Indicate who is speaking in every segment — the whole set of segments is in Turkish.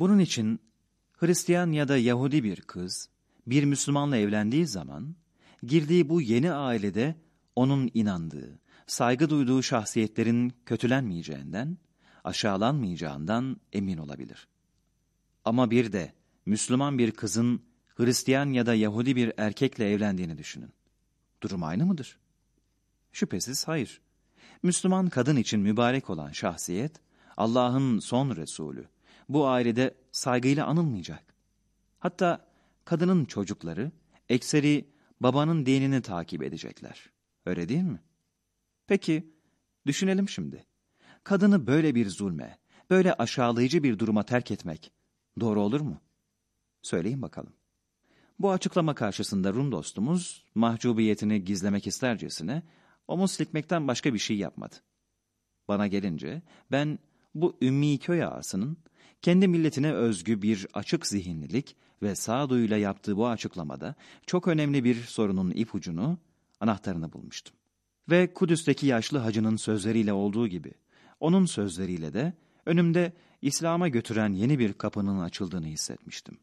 Speaker 1: Bunun için Hristiyan ya da Yahudi bir kız bir Müslümanla evlendiği zaman girdiği bu yeni ailede onun inandığı, saygı duyduğu şahsiyetlerin kötülenmeyeceğinden, aşağılanmayacağından emin olabilir. Ama bir de Müslüman bir kızın Hristiyan ya da Yahudi bir erkekle evlendiğini düşünün. Durum aynı mıdır? Şüphesiz hayır. Müslüman kadın için mübarek olan şahsiyet, Allah'ın son Resulü. Bu ailede saygıyla anılmayacak. Hatta kadının çocukları, ekseri babanın dinini takip edecekler. Öyle değil mi? Peki, düşünelim şimdi. Kadını böyle bir zulme, böyle aşağılayıcı bir duruma terk etmek doğru olur mu? Söyleyin bakalım. Bu açıklama karşısında Rum dostumuz mahcubiyetini gizlemek istercesine omuz silkmekten başka bir şey yapmadı. Bana gelince ben bu ümmi köy ağasının kendi milletine özgü bir açık zihinlilik ve sağduyuyla yaptığı bu açıklamada çok önemli bir sorunun ipucunu, anahtarını bulmuştum. Ve Kudüs'teki yaşlı hacının sözleriyle olduğu gibi, onun sözleriyle de önümde İslam'a götüren yeni bir kapının açıldığını hissetmiştim.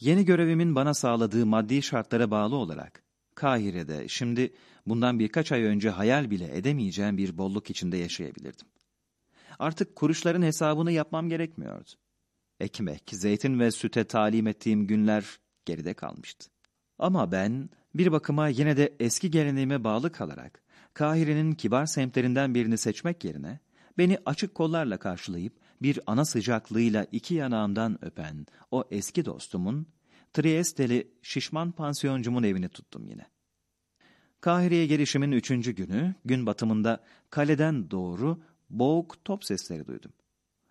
Speaker 1: Yeni görevimin bana sağladığı maddi şartlara bağlı olarak, Kahire'de şimdi bundan birkaç ay önce hayal bile edemeyeceğim bir bolluk içinde yaşayabilirdim. Artık kuruşların hesabını yapmam gerekmiyordu. Ekmek, zeytin ve süte talim ettiğim günler geride kalmıştı. Ama ben bir bakıma yine de eski geleneğime bağlı kalarak Kahire'nin kibar semtlerinden birini seçmek yerine beni açık kollarla karşılayıp bir ana sıcaklığıyla iki yanağımdan öpen o eski dostumun Trieste'li şişman pansiyoncumun evini tuttum yine. Kahire'ye gelişimin üçüncü günü, gün batımında kaleden doğru boğuk top sesleri duydum.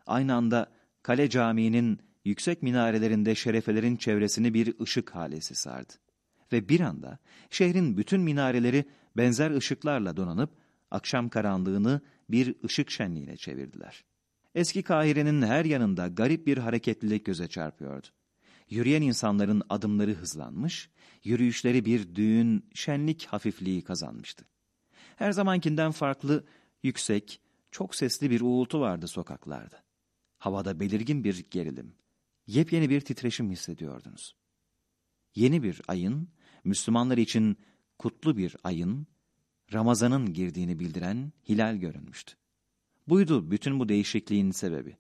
Speaker 1: Aynı anda kale camiinin yüksek minarelerinde şerefelerin çevresini bir ışık halesi sardı. Ve bir anda şehrin bütün minareleri benzer ışıklarla donanıp akşam karanlığını bir ışık şenliğine çevirdiler. Eski Kahire'nin her yanında garip bir hareketlilik göze çarpıyordu. Yürüyen insanların adımları hızlanmış, yürüyüşleri bir düğün, şenlik hafifliği kazanmıştı. Her zamankinden farklı, yüksek, çok sesli bir uğultu vardı sokaklarda. Havada belirgin bir gerilim, yepyeni bir titreşim hissediyordunuz. Yeni bir ayın, Müslümanlar için kutlu bir ayın, Ramazan'ın girdiğini bildiren hilal görünmüştü. Buydu bütün bu değişikliğin sebebi.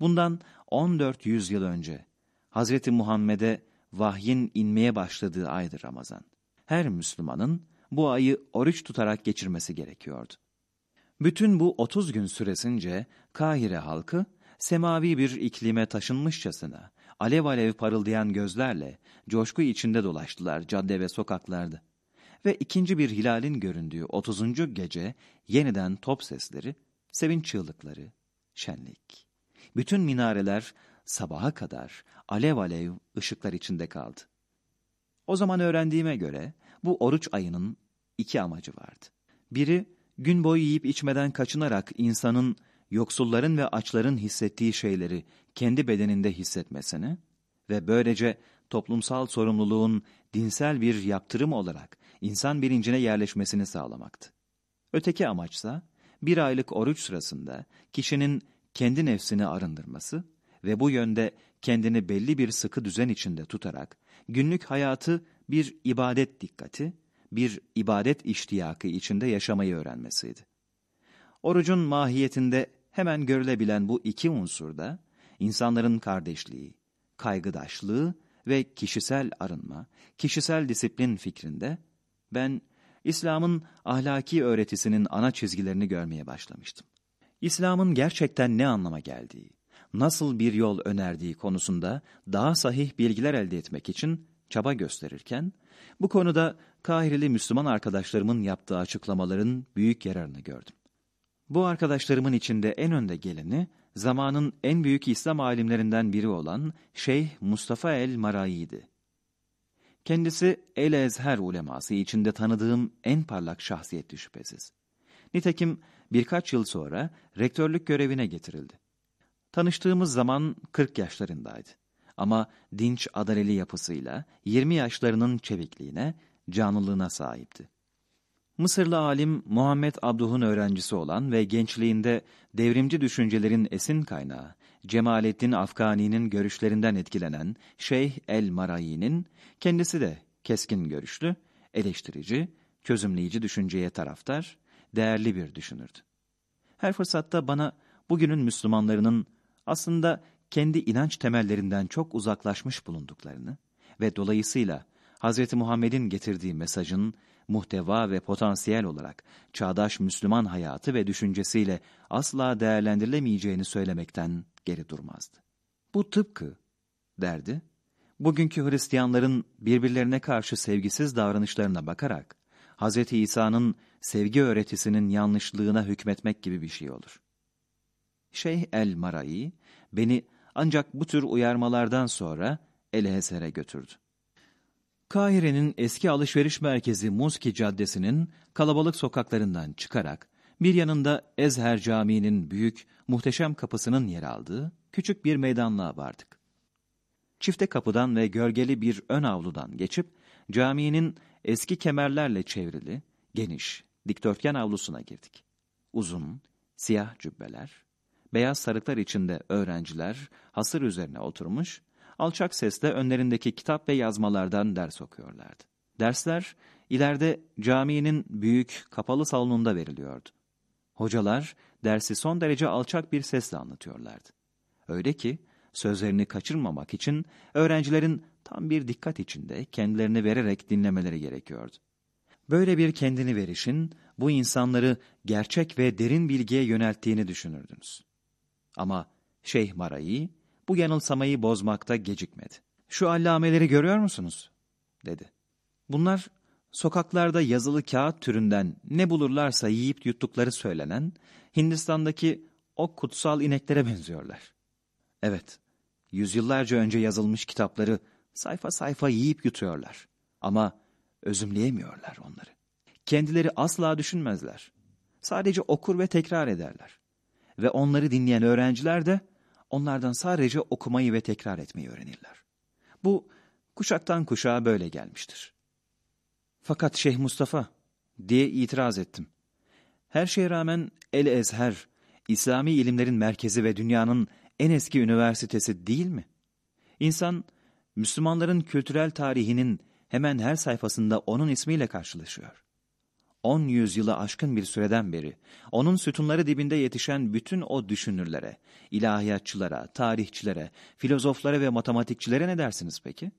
Speaker 1: Bundan 14 yüzyıl önce Hazreti Muhammed'e vahyin inmeye başladığı aydır Ramazan. Her Müslümanın bu ayı oruç tutarak geçirmesi gerekiyordu. Bütün bu 30 gün süresince Kahire halkı semavi bir iklime taşınmışçasına alev alev parıldayan gözlerle coşku içinde dolaştılar cadde ve sokaklarda. Ve ikinci bir hilalin göründüğü 30. gece yeniden top sesleri, sevinç çığlıkları, şenlik. Bütün minareler sabaha kadar alev alev ışıklar içinde kaldı. O zaman öğrendiğime göre bu oruç ayının iki amacı vardı. Biri gün boyu yiyip içmeden kaçınarak insanın yoksulların ve açların hissettiği şeyleri kendi bedeninde hissetmesini ve böylece toplumsal sorumluluğun dinsel bir yaptırım olarak insan bilincine yerleşmesini sağlamaktı. Öteki amaçsa bir aylık oruç sırasında kişinin kendi nefsini arındırması ve bu yönde kendini belli bir sıkı düzen içinde tutarak günlük hayatı bir ibadet dikkati, bir ibadet iştiyakı içinde yaşamayı öğrenmesiydi. Orucun mahiyetinde hemen görülebilen bu iki unsurda insanların kardeşliği, kaygıdaşlığı ve kişisel arınma, kişisel disiplin fikrinde ben İslam'ın ahlaki öğretisinin ana çizgilerini görmeye başlamıştım. İslam'ın gerçekten ne anlama geldiği, nasıl bir yol önerdiği konusunda daha sahih bilgiler elde etmek için çaba gösterirken, bu konuda Kahireli Müslüman arkadaşlarımın yaptığı açıklamaların büyük yararını gördüm. Bu arkadaşlarımın içinde en önde geleni, zamanın en büyük İslam alimlerinden biri olan Şeyh Mustafa el-Marayi'di. Kendisi El-Ezher uleması içinde tanıdığım en parlak şahsiyetti şüphesiz. Nitekim birkaç yıl sonra rektörlük görevine getirildi. Tanıştığımız zaman 40 yaşlarındaydı. Ama dinç adaleli yapısıyla 20 yaşlarının çevikliğine, canlılığına sahipti. Mısırlı alim Muhammed Abduh'un öğrencisi olan ve gençliğinde devrimci düşüncelerin esin kaynağı Cemalettin Afgani'nin görüşlerinden etkilenen Şeyh el-Marayi'nin kendisi de keskin görüşlü, eleştirici, çözümleyici düşünceye taraftar, değerli bir düşünürdü. Her fırsatta bana bugünün Müslümanlarının aslında kendi inanç temellerinden çok uzaklaşmış bulunduklarını ve dolayısıyla Hz. Muhammed'in getirdiği mesajın muhteva ve potansiyel olarak çağdaş Müslüman hayatı ve düşüncesiyle asla değerlendirilemeyeceğini söylemekten geri durmazdı. Bu tıpkı, derdi, bugünkü Hristiyanların birbirlerine karşı sevgisiz davranışlarına bakarak, Hz. İsa'nın sevgi öğretisinin yanlışlığına hükmetmek gibi bir şey olur. Şeyh el-Marai, beni ancak bu tür uyarmalardan sonra Elheser'e götürdü. Kahire'nin eski alışveriş merkezi Muski Caddesi'nin kalabalık sokaklarından çıkarak bir yanında Ezher Camii'nin büyük, muhteşem kapısının yer aldığı küçük bir meydanlığa vardık. Çifte kapıdan ve gölgeli bir ön avludan geçip caminin eski kemerlerle çevrili, geniş, dikdörtgen avlusuna girdik. Uzun, siyah cübbeler, beyaz sarıklar içinde öğrenciler hasır üzerine oturmuş, alçak sesle önlerindeki kitap ve yazmalardan ders okuyorlardı. Dersler ileride caminin büyük kapalı salonunda veriliyordu. Hocalar dersi son derece alçak bir sesle anlatıyorlardı. Öyle ki sözlerini kaçırmamak için öğrencilerin tam bir dikkat içinde kendilerini vererek dinlemeleri gerekiyordu. Böyle bir kendini verişin bu insanları gerçek ve derin bilgiye yönelttiğini düşünürdünüz. Ama Şeyh Marayi bu yanılsamayı bozmakta gecikmedi. Şu allameleri görüyor musunuz? dedi. Bunlar sokaklarda yazılı kağıt türünden ne bulurlarsa yiyip yuttukları söylenen Hindistan'daki o kutsal ineklere benziyorlar. Evet, yüzyıllarca önce yazılmış kitapları sayfa sayfa yiyip yutuyorlar. Ama özümleyemiyorlar onları. Kendileri asla düşünmezler. Sadece okur ve tekrar ederler. Ve onları dinleyen öğrenciler de onlardan sadece okumayı ve tekrar etmeyi öğrenirler. Bu kuşaktan kuşağa böyle gelmiştir. Fakat Şeyh Mustafa diye itiraz ettim. Her şeye rağmen El Ezher, İslami ilimlerin merkezi ve dünyanın en eski üniversitesi değil mi? İnsan, Müslümanların kültürel tarihinin hemen her sayfasında onun ismiyle karşılaşıyor. On yüzyılı aşkın bir süreden beri, onun sütunları dibinde yetişen bütün o düşünürlere, ilahiyatçılara, tarihçilere, filozoflara ve matematikçilere ne dersiniz peki?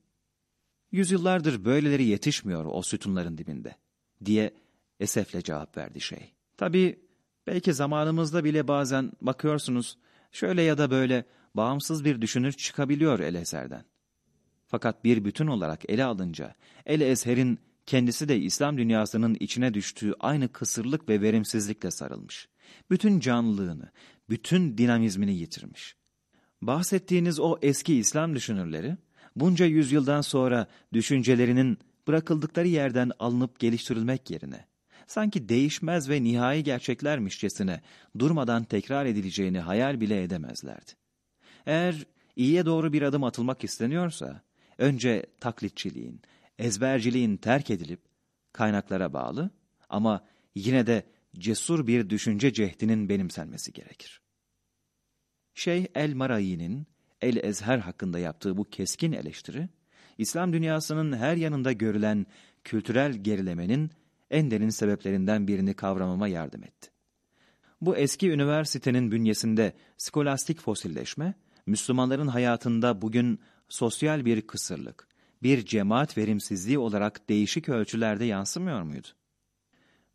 Speaker 1: Yüzyıllardır böyleleri yetişmiyor o sütunların dibinde, diye esefle cevap verdi şey. Tabii belki zamanımızda bile bazen bakıyorsunuz, şöyle ya da böyle bağımsız bir düşünür çıkabiliyor el eserden. Fakat bir bütün olarak ele alınca, el ezherin kendisi de İslam dünyasının içine düştüğü aynı kısırlık ve verimsizlikle sarılmış. Bütün canlılığını, bütün dinamizmini yitirmiş. Bahsettiğiniz o eski İslam düşünürleri, bunca yüzyıldan sonra düşüncelerinin bırakıldıkları yerden alınıp geliştirilmek yerine, sanki değişmez ve nihai gerçeklermişçesine durmadan tekrar edileceğini hayal bile edemezlerdi. Eğer iyiye doğru bir adım atılmak isteniyorsa, önce taklitçiliğin, ezberciliğin terk edilip kaynaklara bağlı ama yine de cesur bir düşünce cehdinin benimsenmesi gerekir. Şeyh el-Marayi'nin El-Ezher hakkında yaptığı bu keskin eleştiri, İslam dünyasının her yanında görülen kültürel gerilemenin en derin sebeplerinden birini kavramama yardım etti. Bu eski üniversitenin bünyesinde skolastik fosilleşme, Müslümanların hayatında bugün sosyal bir kısırlık, bir cemaat verimsizliği olarak değişik ölçülerde yansımıyor muydu?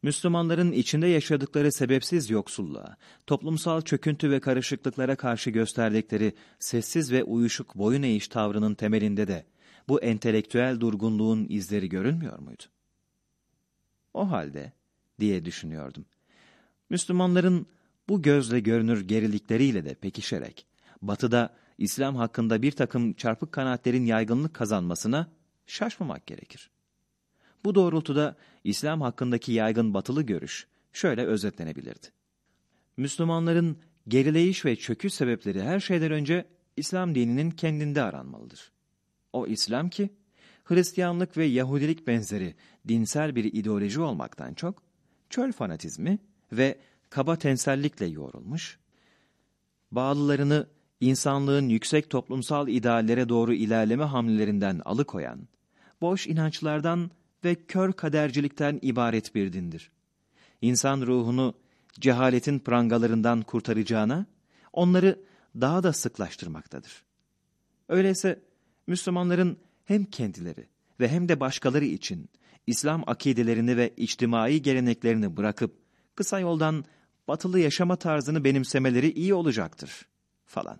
Speaker 1: Müslümanların içinde yaşadıkları sebepsiz yoksulluğa, toplumsal çöküntü ve karışıklıklara karşı gösterdikleri sessiz ve uyuşuk boyun eğiş tavrının temelinde de bu entelektüel durgunluğun izleri görünmüyor muydu? O halde, diye düşünüyordum, Müslümanların bu gözle görünür gerilikleriyle de pekişerek, batıda İslam hakkında bir takım çarpık kanaatlerin yaygınlık kazanmasına şaşmamak gerekir. Bu doğrultuda İslam hakkındaki yaygın batılı görüş şöyle özetlenebilirdi. Müslümanların gerileyiş ve çöküş sebepleri her şeyden önce İslam dininin kendinde aranmalıdır. O İslam ki, Hristiyanlık ve Yahudilik benzeri dinsel bir ideoloji olmaktan çok, çöl fanatizmi ve kaba tensellikle yoğrulmuş, bağlılarını insanlığın yüksek toplumsal ideallere doğru ilerleme hamlelerinden alıkoyan, boş inançlardan ve kör kadercilikten ibaret bir dindir. İnsan ruhunu cehaletin prangalarından kurtaracağına, onları daha da sıklaştırmaktadır. Öyleyse Müslümanların hem kendileri ve hem de başkaları için İslam akidelerini ve içtimai geleneklerini bırakıp kısa yoldan batılı yaşama tarzını benimsemeleri iyi olacaktır falan.